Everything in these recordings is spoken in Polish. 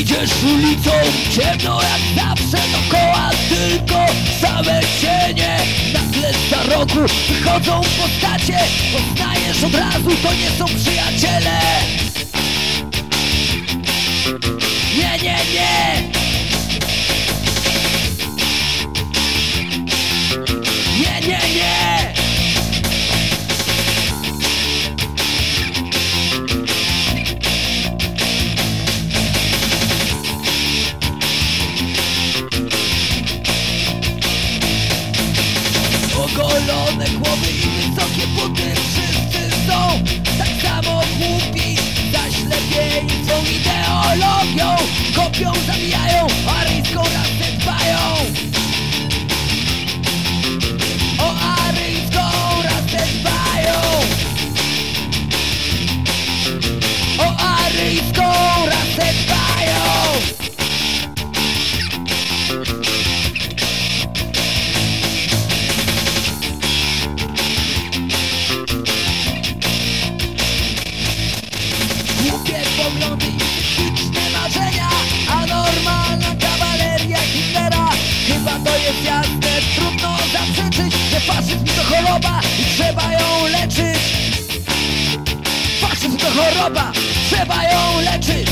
Idziesz ulicą, ciemno jak zawsze dokoła Tylko same cienie. Nagle za rogu wychodzą postacie Poznajesz od razu, to nie są przyjaciele. Ogolone głowy i wysokie buty. Wszyscy są to choroba, trzeba ją leczyć.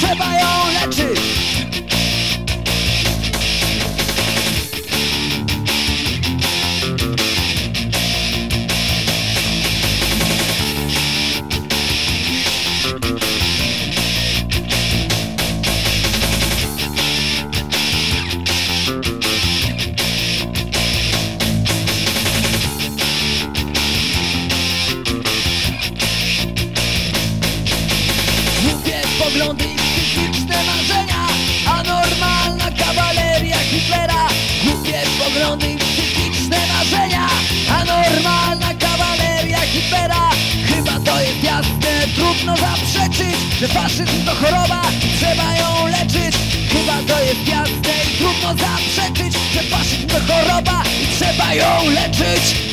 Trzeba ją leczyć poglądy i psychiczne marzenia A normalna kawaleria Hitlera Głupie poglądy i psychiczne marzenia A normalna kawaleria Hitlera. Chyba to jest jasne, trudno zaprzeczyć Że faszyzm to choroba trzeba ją leczyć. Chyba to jest jasne trudno zaprzeczyć Że faszyzm to choroba i trzeba ją leczyć